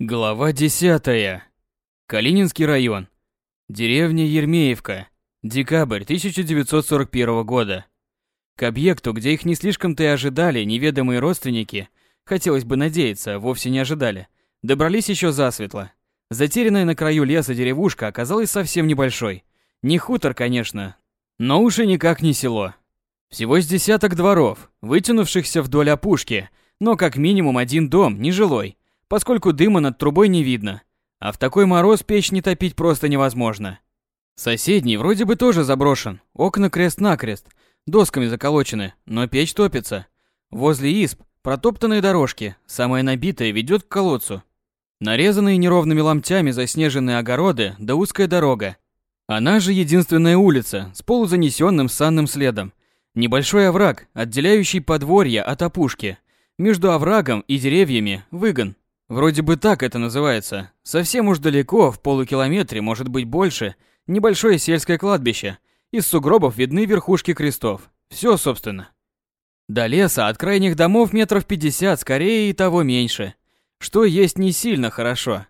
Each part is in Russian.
Глава 10. Калининский район. Деревня Ермеевка. Декабрь 1941 года. К объекту, где их не слишком-то и ожидали неведомые родственники, хотелось бы надеяться, вовсе не ожидали, добрались еще засветло. Затерянная на краю леса деревушка оказалась совсем небольшой. Не хутор, конечно, но уж и никак не село. Всего с десяток дворов, вытянувшихся вдоль опушки, но как минимум один дом, нежилой, поскольку дыма над трубой не видно, а в такой мороз печь не топить просто невозможно. Соседний вроде бы тоже заброшен, окна крест-накрест, досками заколочены, но печь топится. Возле изб протоптанные дорожки, самая набитая ведет к колодцу. Нарезанные неровными ломтями заснеженные огороды да узкая дорога. Она же единственная улица с полузанесенным санным следом. Небольшой овраг, отделяющий подворье от опушки. Между оврагом и деревьями выгон, Вроде бы так это называется. Совсем уж далеко, в полукилометре, может быть больше, небольшое сельское кладбище. Из сугробов видны верхушки крестов. Все, собственно. До леса от крайних домов метров пятьдесят, скорее и того меньше. Что есть не сильно хорошо.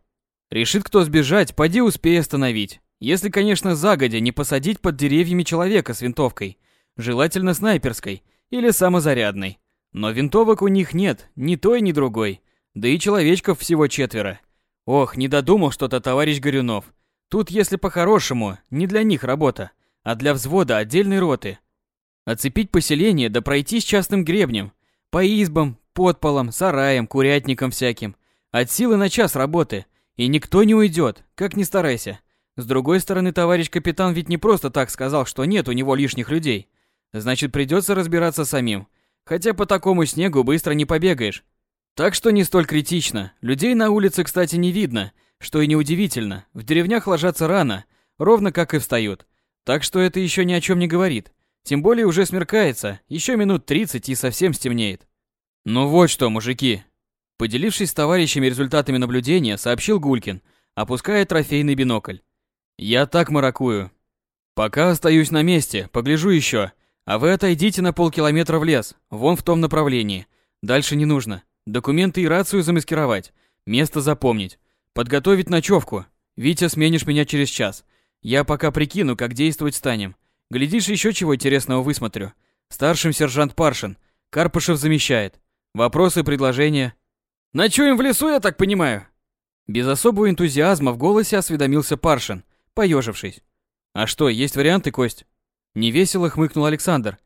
Решит кто сбежать, поди успей остановить. Если, конечно, загодя не посадить под деревьями человека с винтовкой. Желательно снайперской или самозарядной. Но винтовок у них нет, ни той, ни другой. Да и человечков всего четверо. Ох, не додумал что-то товарищ Горюнов. Тут, если по-хорошему, не для них работа, а для взвода отдельной роты. Оцепить поселение да пройти с частным гребнем. По избам, подполам, сараям, курятникам всяким. От силы на час работы. И никто не уйдет, как ни старайся. С другой стороны, товарищ капитан ведь не просто так сказал, что нет у него лишних людей. Значит, придется разбираться самим. Хотя по такому снегу быстро не побегаешь. Так что не столь критично. Людей на улице, кстати, не видно, что и неудивительно. В деревнях ложатся рано, ровно как и встают. Так что это еще ни о чем не говорит. Тем более уже смеркается, еще минут 30 и совсем стемнеет. Ну вот что, мужики. Поделившись с товарищами результатами наблюдения, сообщил Гулькин, опуская трофейный бинокль. Я так маракую. Пока остаюсь на месте, погляжу еще, а вы отойдите на полкилометра в лес, вон в том направлении. Дальше не нужно. Документы и рацию замаскировать. Место запомнить. Подготовить ночевку. Витя, сменишь меня через час. Я пока прикину, как действовать станем. Глядишь, еще чего интересного высмотрю. Старшим сержант Паршин. Карпышев замещает. Вопросы, предложения? Ночуем в лесу, я так понимаю? Без особого энтузиазма в голосе осведомился Паршин, поежившись. А что, есть варианты, Кость? Невесело хмыкнул Александр.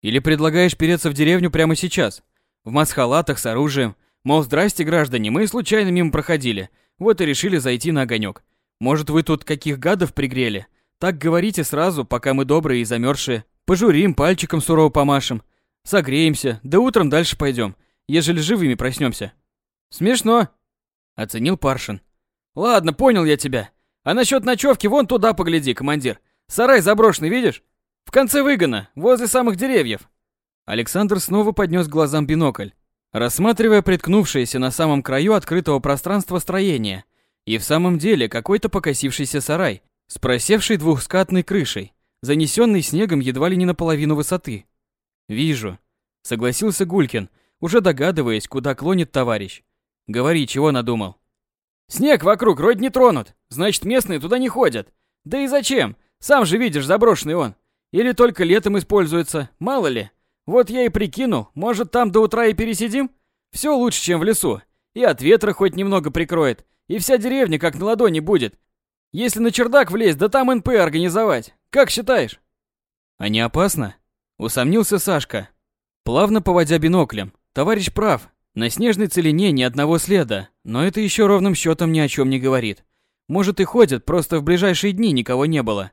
Или предлагаешь переться в деревню прямо сейчас? В масхалатах с оружием. Мол, здрасте, граждане, мы случайно мимо проходили. Вот и решили зайти на огонек. Может, вы тут каких гадов пригрели? Так говорите сразу, пока мы добрые и замерзшие. Пожурим, пальчиком сурово помашем. Согреемся, да утром дальше пойдем, ежели живыми проснемся. Смешно, оценил Паршин. Ладно, понял я тебя. А насчет ночевки вон туда погляди, командир. Сарай заброшенный, видишь? В конце выгона, возле самых деревьев. Александр снова поднес глазам бинокль, рассматривая приткнувшееся на самом краю открытого пространства строение. И в самом деле какой-то покосившийся сарай с просевшей двухскатной крышей, занесенный снегом едва ли не наполовину высоты. «Вижу», — согласился Гулькин, уже догадываясь, куда клонит товарищ. «Говори, чего надумал?» «Снег вокруг вроде не тронут, значит, местные туда не ходят. Да и зачем? Сам же видишь, заброшенный он. Или только летом используется, мало ли. Вот я и прикинул, может там до утра и пересидим? Все лучше, чем в лесу. И от ветра хоть немного прикроет, и вся деревня как на ладони будет. Если на чердак влезть, да там НП организовать. Как считаешь? А не опасно? Усомнился Сашка. Плавно поводя биноклем. Товарищ прав. На снежной целине ни одного следа, но это еще ровным счетом ни о чем не говорит. Может и ходят, просто в ближайшие дни никого не было.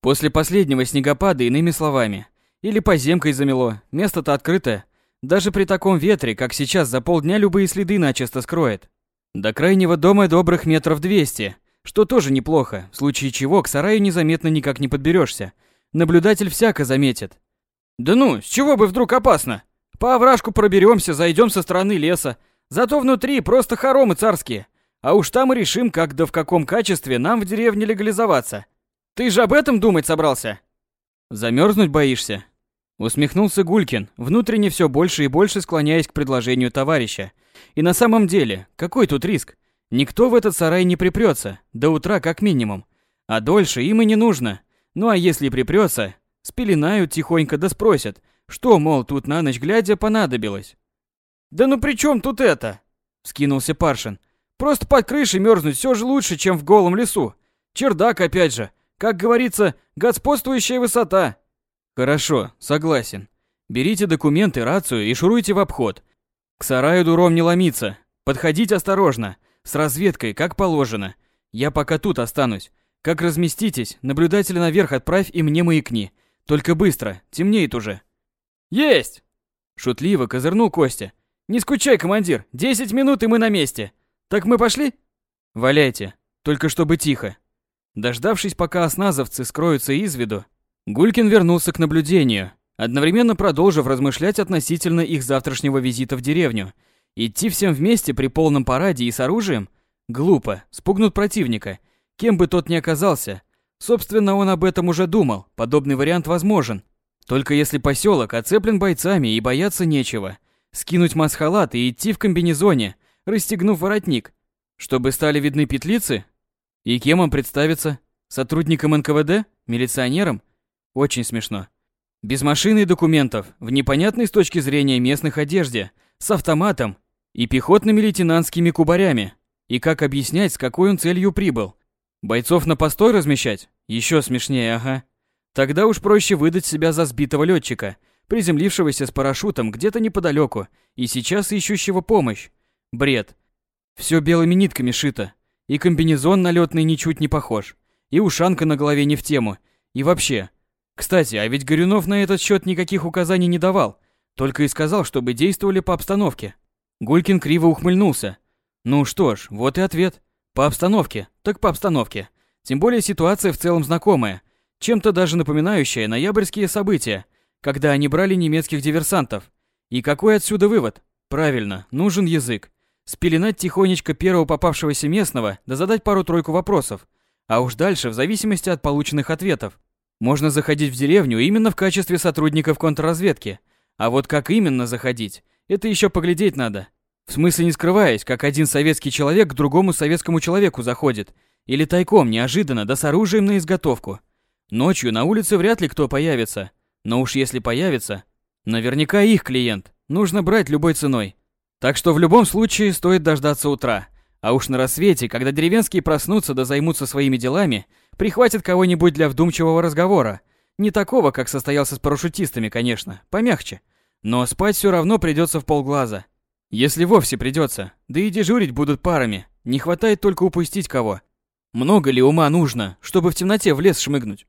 После последнего снегопада, иными словами, или поземкой замело, место-то открытое. Даже при таком ветре, как сейчас, за полдня любые следы начисто скроет. До крайнего дома добрых метров двести, что тоже неплохо, в случае чего к сараю незаметно никак не подберешься. Наблюдатель всяко заметит. Да ну, с чего бы вдруг опасно? По овражку проберемся, зайдем со стороны леса. Зато внутри просто хоромы царские. А уж там и решим, как да в каком качестве нам в деревне легализоваться. Ты же об этом думать собрался? Замерзнуть боишься? Усмехнулся Гулькин, внутренне все больше и больше склоняясь к предложению товарища. И на самом деле, какой тут риск? Никто в этот сарай не припрется, до утра как минимум. А дольше им и не нужно. Ну а если припрется, спеленают тихонько да спросят, что, мол, тут на ночь глядя понадобилось. «Да ну при чем тут это?» — скинулся Паршин. «Просто под крышей мерзнуть все же лучше, чем в голом лесу. Чердак опять же. Как говорится, господствующая высота». «Хорошо, согласен. Берите документы, рацию и шуруйте в обход. К сараю дуром не ломиться. Подходить осторожно, с разведкой, как положено. Я пока тут останусь. Как разместитесь, наблюдателя наверх отправь и мне маякни. Только быстро, темнеет уже. Есть! Шутливо козырнул Костя. Не скучай, командир, десять минут и мы на месте. Так мы пошли? Валяйте, только чтобы тихо. Дождавшись, пока осназовцы скроются из виду, Гулькин вернулся к наблюдению, одновременно продолжив размышлять относительно их завтрашнего визита в деревню. Идти всем вместе при полном параде и с оружием? Глупо, спугнут противника, кем бы тот ни оказался. Собственно, он об этом уже думал, подобный вариант возможен. Только если поселок оцеплен бойцами и бояться нечего. Скинуть масхалат и идти в комбинезоне, расстегнув воротник, чтобы стали видны петлицы? И кем он представится? Сотрудником НКВД? Милиционером? Очень смешно. Без машины и документов, в непонятной с точки зрения местных одежде, с автоматом и пехотными лейтенантскими кубарями. И как объяснять, с какой он целью прибыл? Бойцов на постой размещать? Еще смешнее, ага. Тогда уж проще выдать себя за сбитого летчика, приземлившегося с парашютом где-то неподалеку и сейчас ищущего помощь. Бред. Все белыми нитками шито. И комбинезон налетный ничуть не похож. И ушанка на голове не в тему. И вообще. Кстати, а ведь Горюнов на этот счет никаких указаний не давал. Только и сказал, чтобы действовали по обстановке. Гулькин криво ухмыльнулся. Ну что ж, вот и ответ. По обстановке, так по обстановке. Тем более ситуация в целом знакомая. Чем-то даже напоминающая ноябрьские события когда они брали немецких диверсантов. И какой отсюда вывод? Правильно, нужен язык. Спеленать тихонечко первого попавшегося местного, да задать пару-тройку вопросов. А уж дальше, в зависимости от полученных ответов. Можно заходить в деревню именно в качестве сотрудников контрразведки. А вот как именно заходить, это еще поглядеть надо. В смысле не скрываясь, как один советский человек к другому советскому человеку заходит. Или тайком, неожиданно, да с оружием на изготовку. Ночью на улице вряд ли кто появится. Но уж если появится, наверняка их клиент. Нужно брать любой ценой. Так что в любом случае стоит дождаться утра. А уж на рассвете, когда деревенские проснутся да займутся своими делами, прихватят кого-нибудь для вдумчивого разговора. Не такого, как состоялся с парашютистами, конечно, помягче. Но спать все равно придется в полглаза. Если вовсе придется, да и дежурить будут парами. Не хватает только упустить кого. Много ли ума нужно, чтобы в темноте в лес шмыгнуть?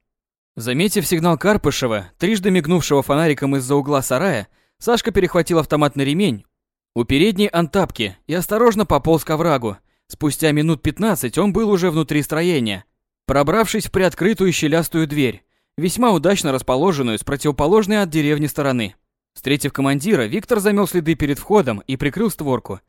Заметив сигнал Карпышева, трижды мигнувшего фонариком из-за угла сарая, Сашка перехватил автоматный ремень у передней антапки и осторожно пополз к оврагу. Спустя минут 15 он был уже внутри строения, пробравшись в приоткрытую щелястую дверь, весьма удачно расположенную с противоположной от деревни стороны. Встретив командира, Виктор замел следы перед входом и прикрыл створку.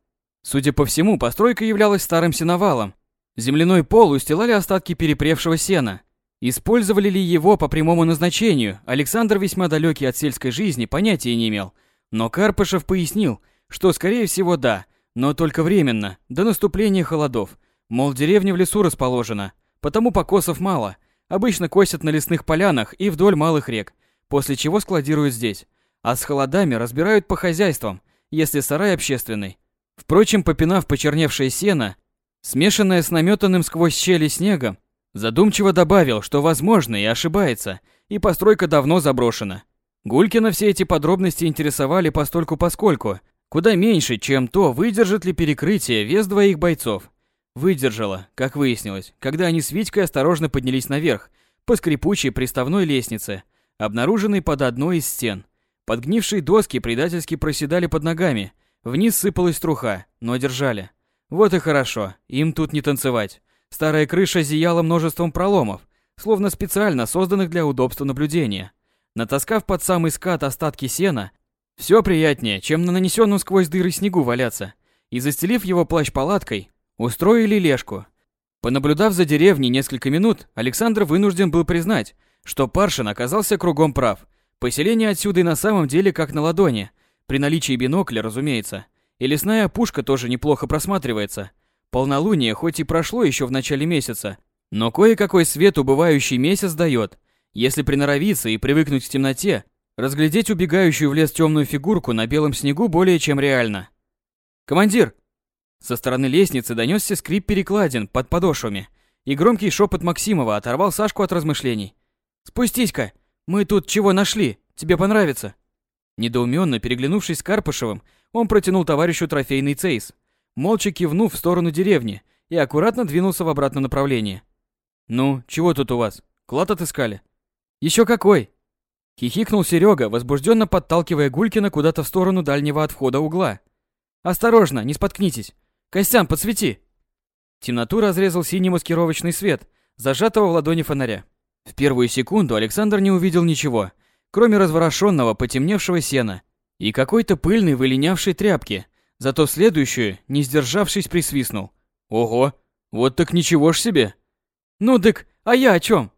Судя по всему, постройка являлась старым сеновалом. Земляной пол устилали остатки перепревшего сена, Использовали ли его по прямому назначению, Александр, весьма далекий от сельской жизни, понятия не имел. Но Карпышев пояснил, что скорее всего да, но только временно, до наступления холодов. Мол, деревня в лесу расположена, потому покосов мало. Обычно косят на лесных полянах и вдоль малых рек, после чего складируют здесь. А с холодами разбирают по хозяйствам, если сарай общественный. Впрочем, попинав почерневшее сено, смешанное с наметанным сквозь щели снегом, Задумчиво добавил, что возможно и ошибается, и постройка давно заброшена. Гулькина все эти подробности интересовали постольку-поскольку, куда меньше, чем то, выдержит ли перекрытие вес двоих бойцов. Выдержала, как выяснилось, когда они с Витькой осторожно поднялись наверх, по скрипучей приставной лестнице, обнаруженной под одной из стен. Подгнившие доски предательски проседали под ногами, вниз сыпалась труха, но держали. Вот и хорошо, им тут не танцевать. Старая крыша зияла множеством проломов, словно специально созданных для удобства наблюдения. Натаскав под самый скат остатки сена, все приятнее, чем на нанесенном сквозь дыры снегу валяться, и застелив его плащ-палаткой, устроили лежку. Понаблюдав за деревней несколько минут, Александр вынужден был признать, что Паршин оказался кругом прав. Поселение отсюда и на самом деле как на ладони, при наличии бинокля, разумеется. И лесная опушка тоже неплохо просматривается – Полнолуние хоть и прошло еще в начале месяца, но кое-какой свет убывающий месяц дает. Если приноровиться и привыкнуть к темноте, разглядеть убегающую в лес темную фигурку на белом снегу более чем реально. «Командир!» Со стороны лестницы донесся скрип перекладин под подошвами, и громкий шепот Максимова оторвал Сашку от размышлений. «Спустись-ка! Мы тут чего нашли? Тебе понравится!» Недоуменно переглянувшись с Карпышевым, он протянул товарищу трофейный цейс, молча кивнув в сторону деревни и аккуратно двинулся в обратном направлении. «Ну, чего тут у вас? Клад отыскали?» «Еще какой!» Хихикнул Серега, возбужденно подталкивая Гулькина куда-то в сторону дальнего от входа угла. «Осторожно, не споткнитесь! Костян, подсвети!» Темноту разрезал синий маскировочный свет, зажатого в ладони фонаря. В первую секунду Александр не увидел ничего, кроме разворошенного потемневшего сена и какой-то пыльной вылинявшей тряпки, зато в следующую, не сдержавшись, присвистнул. «Ого, вот так ничего ж себе!» «Ну дык, а я о чем?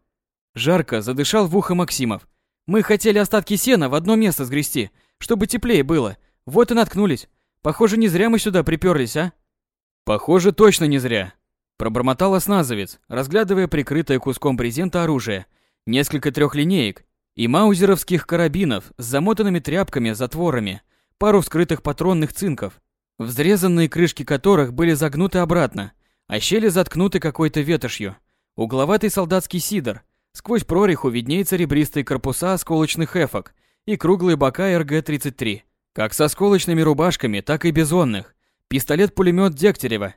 Жарко задышал в ухо Максимов. Мы хотели остатки сена в одно место сгрести, чтобы теплее было. Вот и наткнулись. Похоже, не зря мы сюда приперлись, а? Похоже, точно не зря. Пробормотал осназовец, разглядывая прикрытое куском брезента оружие. Несколько трехлинеек и маузеровских карабинов с замотанными тряпками-затворами, пару вскрытых патронных цинков, взрезанные крышки которых были загнуты обратно, а щели заткнуты какой-то ветошью. Угловатый солдатский сидор. Сквозь прореху виднеются ребристые корпуса осколочных эфок и круглые бока РГ-33. Как со осколочными рубашками, так и бизонных. Пистолет-пулемет Дегтярева.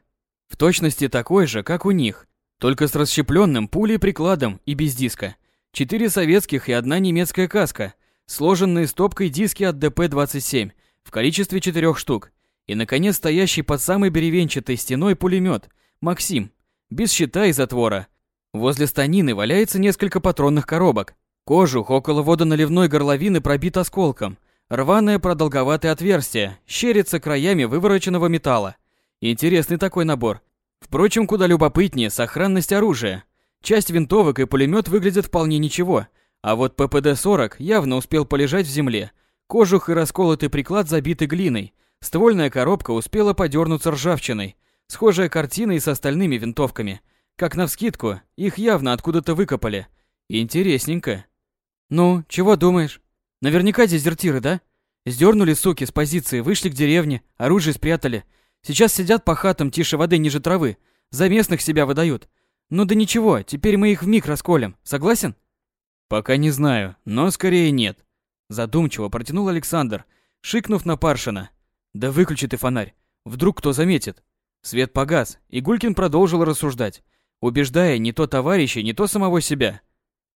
В точности такой же, как у них, только с расщепленным пулей прикладом и без диска. Четыре советских и одна немецкая каска, сложенные стопкой диски от ДП-27 в количестве четырех штук. И, наконец, стоящий под самой бревенчатой стеной пулемет «Максим», без щита и затвора, Возле станины валяется несколько патронных коробок. Кожух около водоналивной горловины пробит осколком. Рваное продолговатое отверстие, щерится краями вывороченного металла. Интересный такой набор. Впрочем, куда любопытнее сохранность оружия. Часть винтовок и пулемет выглядят вполне ничего, а вот ППД-40 явно успел полежать в земле. Кожух и расколотый приклад забиты глиной. Ствольная коробка успела подернуться ржавчиной. Схожая картина и с остальными винтовками – как навскидку, их явно откуда-то выкопали. Интересненько. Ну, чего думаешь? Наверняка дезертиры, да? Сдернули суки с позиции, вышли к деревне, оружие спрятали. Сейчас сидят по хатам тише воды ниже травы. За местных себя выдают. Ну да ничего, теперь мы их вмиг расколем. Согласен? Пока не знаю, но скорее нет. Задумчиво протянул Александр, шикнув на Паршина. Да выключи ты фонарь. Вдруг кто заметит. Свет погас, и Гулькин продолжил рассуждать убеждая не то товарища, не то самого себя.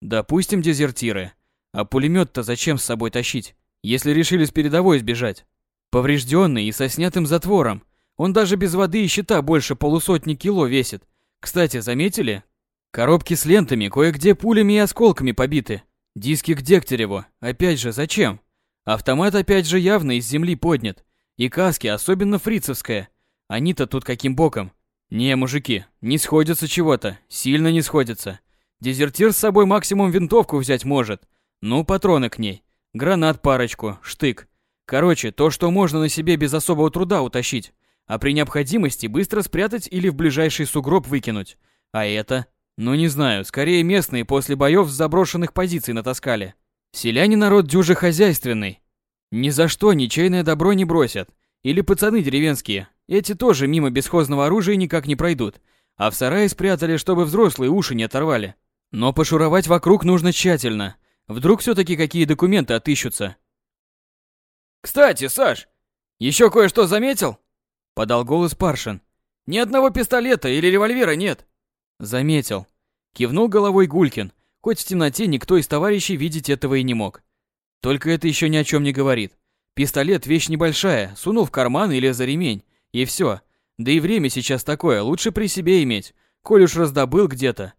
Допустим, дезертиры. А пулемет-то зачем с собой тащить, если решили с передовой сбежать? Поврежденный и со снятым затвором. Он даже без воды и щита больше полусотни кило весит. Кстати, заметили? Коробки с лентами кое-где пулями и осколками побиты. Диски к Дегтяреву. Опять же, зачем? Автомат опять же явно из земли поднят. И каски, особенно фрицевская. Они-то тут каким боком? Не, мужики, не сходятся чего-то, сильно не сходятся. Дезертир с собой максимум винтовку взять может. Ну, патроны к ней. Гранат парочку, штык. Короче, то, что можно на себе без особого труда утащить, а при необходимости быстро спрятать или в ближайший сугроб выкинуть. А это? Ну не знаю, скорее местные после боев с заброшенных позиций натаскали. Селяне народ дюже хозяйственный. Ни за что ничейное добро не бросят. Или пацаны деревенские, эти тоже мимо бесхозного оружия никак не пройдут, а в сарае спрятали, чтобы взрослые уши не оторвали. Но пошуровать вокруг нужно тщательно. Вдруг все-таки какие документы отыщутся. «Кстати, Саш, еще кое-что заметил?» Подал голос Паршин. «Ни одного пистолета или револьвера нет». «Заметил». Кивнул головой Гулькин, хоть в темноте никто из товарищей видеть этого и не мог. Только это еще ни о чем не говорит. Пистолет вещь небольшая, сунул в карман или за ремень, и все. Да и время сейчас такое, лучше при себе иметь, коль уж раздобыл где-то.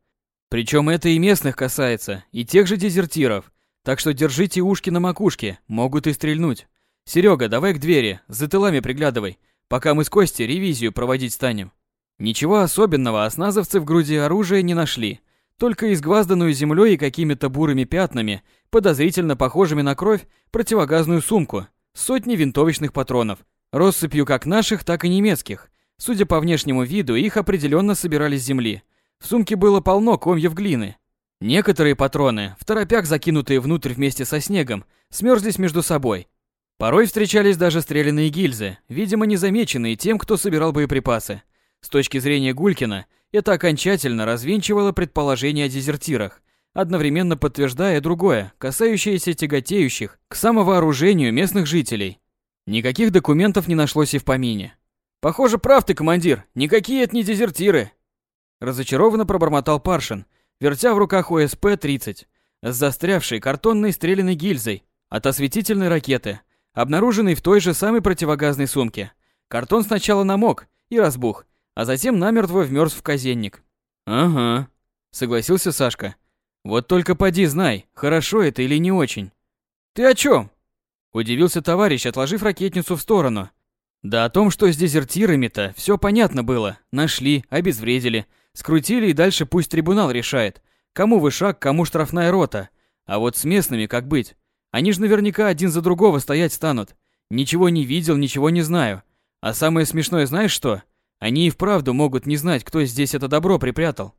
Причем это и местных касается, и тех же дезертиров. Так что держите ушки на макушке, могут и стрельнуть. Серега, давай к двери, за тылами приглядывай, пока мы с Костей ревизию проводить станем. Ничего особенного осназовцы в груди оружия не нашли, только изгвазданную землей и какими-то бурыми пятнами, подозрительно похожими на кровь, противогазную сумку, сотни винтовочных патронов, Россыпью как наших, так и немецких. Судя по внешнему виду, их определенно собирали с земли. В сумке было полно комьев глины. Некоторые патроны, в торопях закинутые внутрь вместе со снегом, смерзлись между собой. Порой встречались даже стрелянные гильзы, видимо, незамеченные тем, кто собирал боеприпасы. С точки зрения Гулькина, это окончательно развенчивало предположение о дезертирах, одновременно подтверждая другое, касающееся тяготеющих к самовооружению местных жителей. Никаких документов не нашлось и в помине. «Похоже, прав ты, командир, никакие это не дезертиры!» Разочарованно пробормотал Паршин, вертя в руках ОСП-30 с застрявшей картонной стрелянной гильзой от осветительной ракеты, обнаруженной в той же самой противогазной сумке. Картон сначала намок и разбух, а затем намертво вмерз в казенник. «Ага», — согласился Сашка. «Вот только поди знай, хорошо это или не очень». «Ты о чем? Удивился товарищ, отложив ракетницу в сторону. Да о том, что с дезертирами-то все понятно было. Нашли, обезвредили, скрутили и дальше пусть трибунал решает. Кому вышаг, кому штрафная рота. А вот с местными как быть? Они же наверняка один за другого стоять станут. Ничего не видел, ничего не знаю. А самое смешное знаешь что? Они и вправду могут не знать, кто здесь это добро припрятал.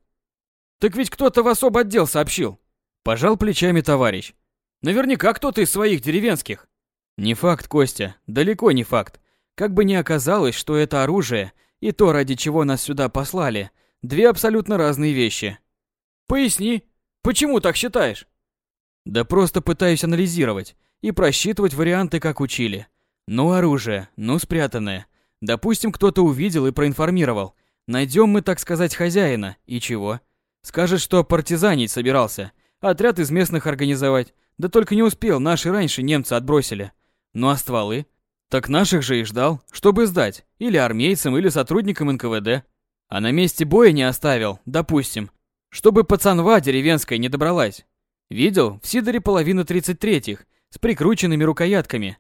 Так ведь кто-то в особый отдел сообщил. Пожал плечами товарищ. Наверняка кто-то из своих деревенских. Не факт, Костя, далеко не факт. Как бы ни оказалось, что это оружие и то, ради чего нас сюда послали, две абсолютно разные вещи. Поясни, почему так считаешь? Да просто пытаюсь анализировать и просчитывать варианты, как учили. Ну оружие, ну спрятанное, Допустим, кто-то увидел и проинформировал. Найдем мы, так сказать, хозяина. И чего? Скажет, что партизанить собирался. Отряд из местных организовать. Да только не успел, наши раньше немцы отбросили. Ну а стволы? Так наших же и ждал, чтобы сдать. Или армейцам, или сотрудникам НКВД. А на месте боя не оставил, допустим. Чтобы пацанва деревенская не добралась. Видел, в Сидоре половина 33-х, с прикрученными рукоятками.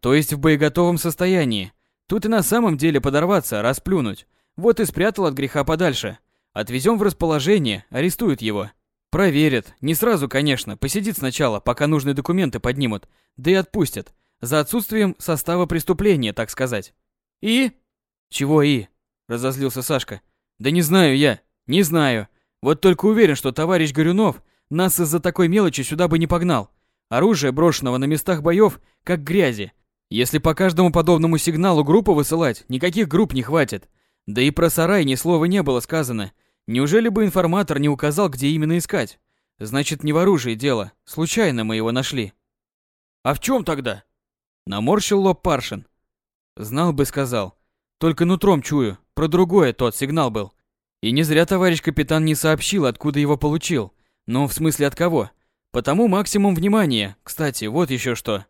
То есть в боеготовом состоянии. Тут и на самом деле подорваться, расплюнуть. Вот и спрятал от греха подальше. Отвезем в расположение, арестуют его. Проверят. Не сразу, конечно. Посидит сначала, пока нужные документы поднимут. Да и отпустят. За отсутствием состава преступления, так сказать. И? Чего и? Разозлился Сашка. Да не знаю я. Не знаю. Вот только уверен, что товарищ Горюнов нас из-за такой мелочи сюда бы не погнал. Оружие, брошенного на местах боев, как грязи. Если по каждому подобному сигналу группу высылать, никаких групп не хватит. Да и про сарай ни слова не было сказано. Неужели бы информатор не указал, где именно искать? Значит, не в оружии дело. Случайно мы его нашли. А в чем тогда? Наморщил лоб Паршин. Знал бы, сказал. Только нутром чую. Про другое тот сигнал был. И не зря товарищ капитан не сообщил, откуда его получил. Ну, в смысле от кого. Потому максимум внимания. Кстати, вот еще что.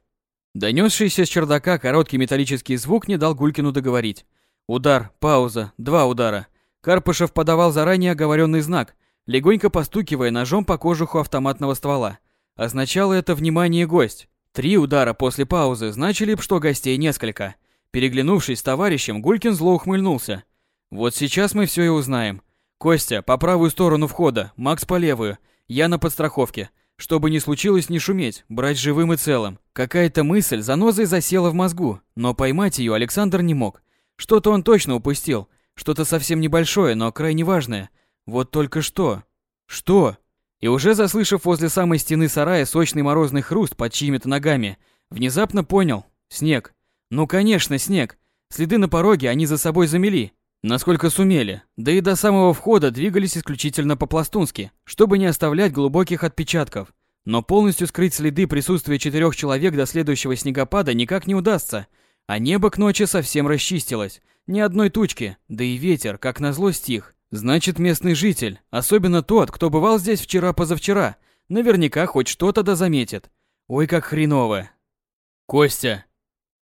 Донесшийся с чердака короткий металлический звук не дал Гулькину договорить. Удар, пауза, два удара. Карпышев подавал заранее оговоренный знак, легонько постукивая ножом по кожуху автоматного ствола. Означало это «внимание, гость». Три удара после паузы значили, что гостей несколько. Переглянувшись с товарищем, Гулькин зло ухмыльнулся. «Вот сейчас мы все и узнаем. Костя, по правую сторону входа, Макс по левую. Я на подстраховке. Чтобы не случилось не шуметь, брать живым и целым. Какая-то мысль занозой засела в мозгу, но поймать ее Александр не мог. Что-то он точно упустил, что-то совсем небольшое, но крайне важное. Вот только что? Что? И уже заслышав возле самой стены сарая сочный морозный хруст под чьими-то ногами, внезапно понял. Снег. Ну, конечно, снег. Следы на пороге они за собой замели. Насколько сумели. Да и до самого входа двигались исключительно по-пластунски, чтобы не оставлять глубоких отпечатков. Но полностью скрыть следы присутствия четырех человек до следующего снегопада никак не удастся. А небо к ночи совсем расчистилось. Ни одной тучки, да и ветер, как назло, стих. Значит, местный житель, особенно тот, кто бывал здесь вчера-позавчера, наверняка хоть что-то да заметит. Ой, как хреново. Костя.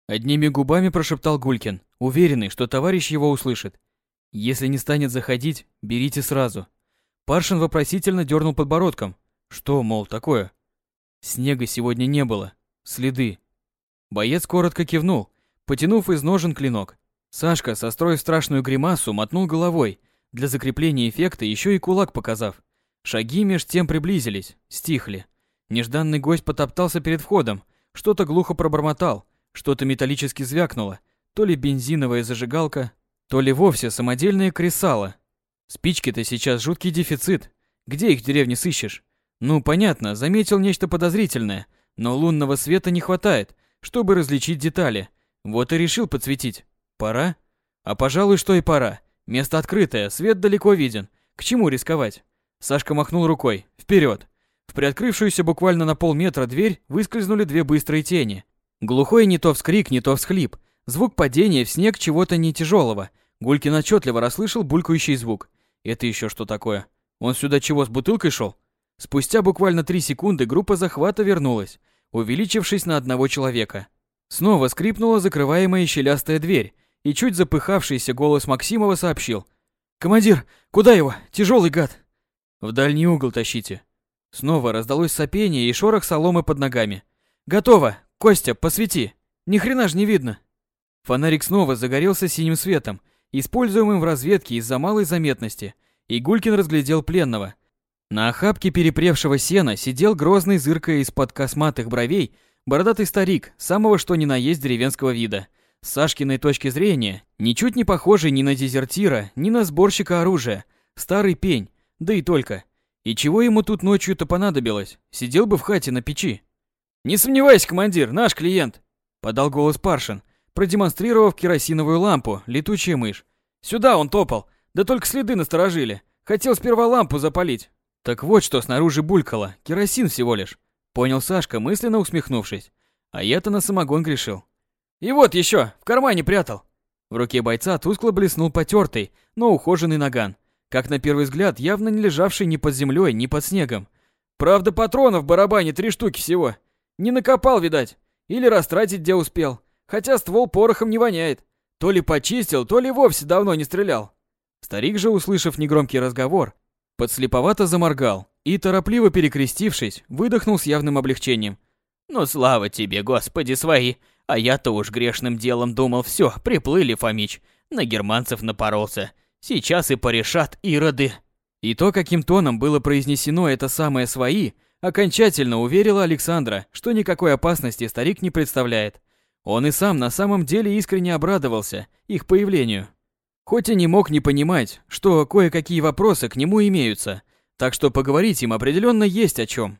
Одними губами прошептал Гулькин, уверенный, что товарищ его услышит. Если не станет заходить, берите сразу. Паршин вопросительно дернул подбородком, что, мол, такое? Снега сегодня не было. Следы. Боец коротко кивнул, потянув из ножен клинок. Сашка, состроив страшную гримасу, мотнул головой, для закрепления эффекта еще и кулак показав. Шаги меж тем приблизились, стихли. Нежданный гость потоптался перед входом, что-то глухо пробормотал, что-то металлически звякнуло, то ли бензиновая зажигалка, то ли вовсе самодельные кресала. Спички-то сейчас жуткий дефицит. Где их в деревне сыщешь? Ну, понятно, заметил нечто подозрительное, но лунного света не хватает, чтобы различить детали. Вот и решил подсветить. Пора? А пожалуй, что и пора. Место открытое, свет далеко виден. К чему рисковать? Сашка махнул рукой. Вперед. В приоткрывшуюся буквально на полметра дверь выскользнули две быстрые тени. Глухой не то вскрик, не то всхлип. Звук падения в снег чего-то не тяжелого. Гулькин отчетливо расслышал булькающий звук. Это еще что такое? Он сюда чего, с бутылкой шел? Спустя буквально три секунды группа захвата вернулась, увеличившись на одного человека. Снова скрипнула закрываемая щелястая дверь, и чуть запыхавшийся голос Максимова сообщил. «Командир, куда его? Тяжелый гад!» «В дальний угол тащите». Снова раздалось сопение и шорох соломы под ногами. «Готово! Костя, посвети! Ни хрена ж не видно!» Фонарик снова загорелся синим светом, используемым в разведке из-за малой заметности, и Гулькин разглядел пленного. На охапке перепревшего сена сидел грозный зыркая из-под косматых бровей бородатый старик, самого что ни на есть деревенского вида. С Сашкиной точки зрения, ничуть не похожий ни на дезертира, ни на сборщика оружия. Старый пень, да и только. И чего ему тут ночью-то понадобилось? Сидел бы в хате на печи. «Не сомневайся, командир, наш клиент!» Подал голос Паршин, продемонстрировав керосиновую лампу, летучая мышь. «Сюда он топал, да только следы насторожили. Хотел сперва лампу запалить». Так вот что снаружи булькало, керосин всего лишь. Понял Сашка, мысленно усмехнувшись. А я-то на самогон грешил. «И вот еще, в кармане прятал». В руке бойца тускло блеснул потертый, но ухоженный наган, как на первый взгляд явно не лежавший ни под землей, ни под снегом. Правда, патронов в барабане три штуки всего. Не накопал, видать. Или растратить где успел. Хотя ствол порохом не воняет. То ли почистил, то ли вовсе давно не стрелял. Старик же, услышав негромкий разговор, подслеповато заморгал и, торопливо перекрестившись, выдохнул с явным облегчением. «Ну слава тебе, Господи, свои! А я-то уж грешным делом думал, все, приплыли, Фомич, на германцев напоролся. Сейчас и порешат ироды». И то, каким тоном было произнесено это самое «свои», окончательно уверило Александра, что никакой опасности старик не представляет. Он и сам на самом деле искренне обрадовался их появлению. Хоть и не мог не понимать, что кое-какие вопросы к нему имеются, так что поговорить им определенно есть о чем.